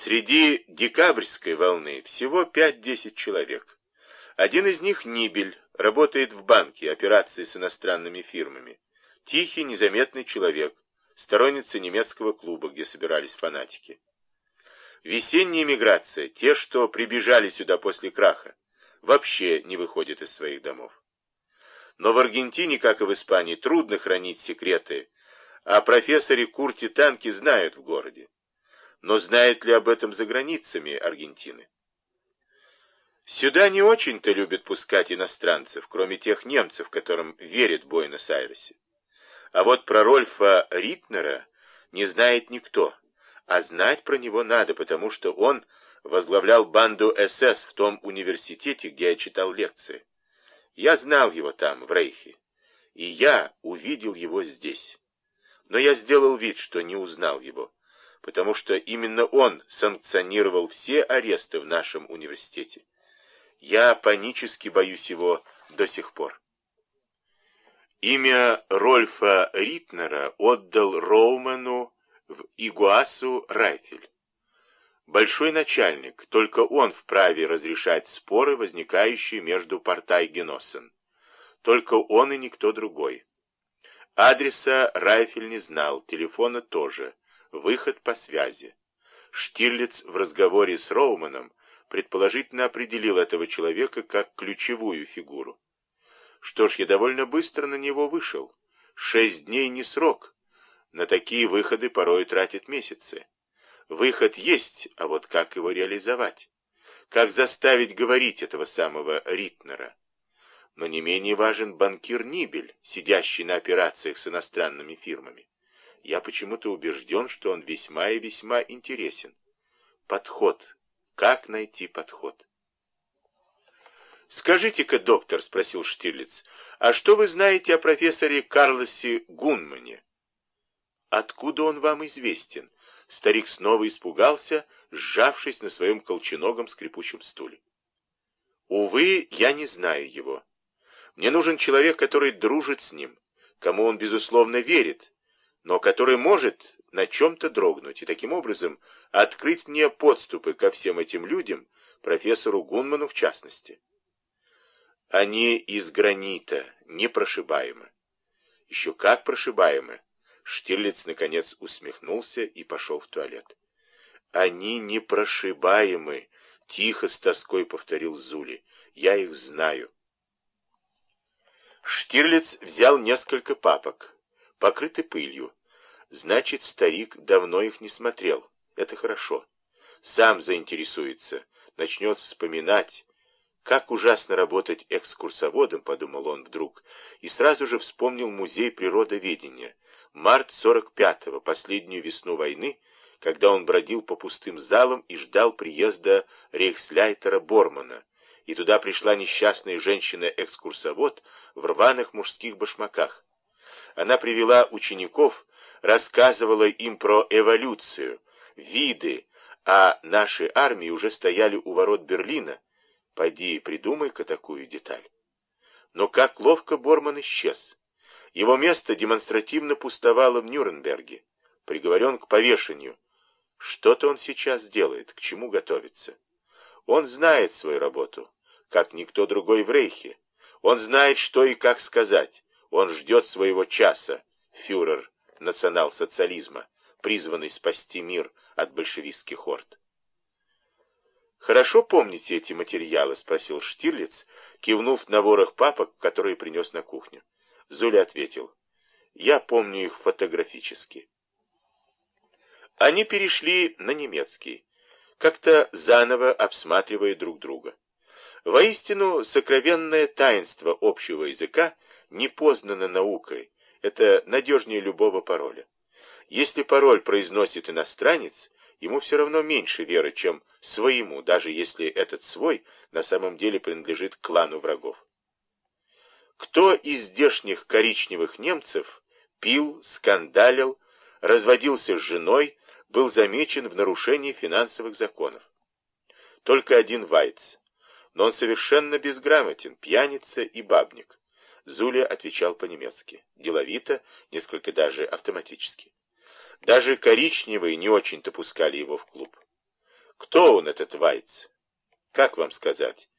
Среди декабрьской волны всего 5-10 человек. Один из них Нибель, работает в банке, операции с иностранными фирмами. Тихий, незаметный человек, сторонница немецкого клуба, где собирались фанатики. Весенняя миграция, те, что прибежали сюда после краха, вообще не выходят из своих домов. Но в Аргентине, как и в Испании, трудно хранить секреты, а профессоре Курти Танки знают в городе. Но знает ли об этом за границами Аргентины? Сюда не очень-то любят пускать иностранцев, кроме тех немцев, которым верят в Буэнос-Айресе. А вот про Рольфа Ритнера не знает никто, а знать про него надо, потому что он возглавлял банду СС в том университете, где я читал лекции. Я знал его там, в Рейхе, и я увидел его здесь. Но я сделал вид, что не узнал его, потому что именно он санкционировал все аресты в нашем университете. Я панически боюсь его до сих пор. Имя Рольфа Ритнера отдал Роумену в Игуасу Райфель. Большой начальник, только он вправе разрешать споры, возникающие между Портай Геносен. Только он и никто другой. Адреса Райфель не знал, телефона тоже, выход по связи. Штирлиц в разговоре с Роуманом предположительно определил этого человека как ключевую фигуру. Что ж, я довольно быстро на него вышел. Шесть дней не срок. На такие выходы порой тратят месяцы. Выход есть, а вот как его реализовать? Как заставить говорить этого самого Ритнера? Но не менее важен банкир Нибель, сидящий на операциях с иностранными фирмами. Я почему-то убежден, что он весьма и весьма интересен. Подход как найти подход? «Скажите-ка, доктор, — спросил Штирлиц, — а что вы знаете о профессоре Карлосе Гунмане?» «Откуда он вам известен?» Старик снова испугался, сжавшись на своем колченогом скрипучем стуле. «Увы, я не знаю его. Мне нужен человек, который дружит с ним, кому он, безусловно, верит, но который может на чем-то дрогнуть и таким образом открыть мне подступы ко всем этим людям, профессору Гунману в частности. Они из гранита, непрошибаемы. Еще как прошибаемы. Штирлиц, наконец, усмехнулся и пошел в туалет. Они непрошибаемы, тихо с тоской повторил Зули. Я их знаю. Штирлиц взял несколько папок, покрыты пылью, Значит, старик давно их не смотрел. Это хорошо. Сам заинтересуется, начнет вспоминать. Как ужасно работать экскурсоводом, подумал он вдруг, и сразу же вспомнил музей природоведения. Март 45-го, последнюю весну войны, когда он бродил по пустым залам и ждал приезда рейхсляйтера Бормана. И туда пришла несчастная женщина-экскурсовод в рваных мужских башмаках. Она привела учеников, рассказывала им про эволюцию, виды, а наши армии уже стояли у ворот Берлина. Пойди, придумай-ка такую деталь. Но как ловко Борман исчез. Его место демонстративно пустовало в Нюрнберге. Приговорен к повешению. Что-то он сейчас делает, к чему готовится. Он знает свою работу, как никто другой в Рейхе. Он знает, что и как сказать. Он ждет своего часа, фюрер национал-социализма, призванный спасти мир от большевистских орд. «Хорошо помните эти материалы?» — спросил Штирлиц, кивнув на ворох папок, которые принес на кухню. Зуля ответил, «Я помню их фотографически». Они перешли на немецкий, как-то заново обсматривая друг друга. Воистину, сокровенное таинство общего языка не познано наукой, это надежнее любого пароля. Если пароль произносит иностранец, ему все равно меньше веры, чем своему, даже если этот свой на самом деле принадлежит клану врагов. Кто из здешних коричневых немцев пил, скандалил, разводился с женой, был замечен в нарушении финансовых законов? Только один Вайц. Но он совершенно безграмотен, пьяница и бабник. Зуля отвечал по-немецки, деловито, несколько даже автоматически. Даже коричневые не очень-то пускали его в клуб. Кто он, этот Вайц? Как вам сказать?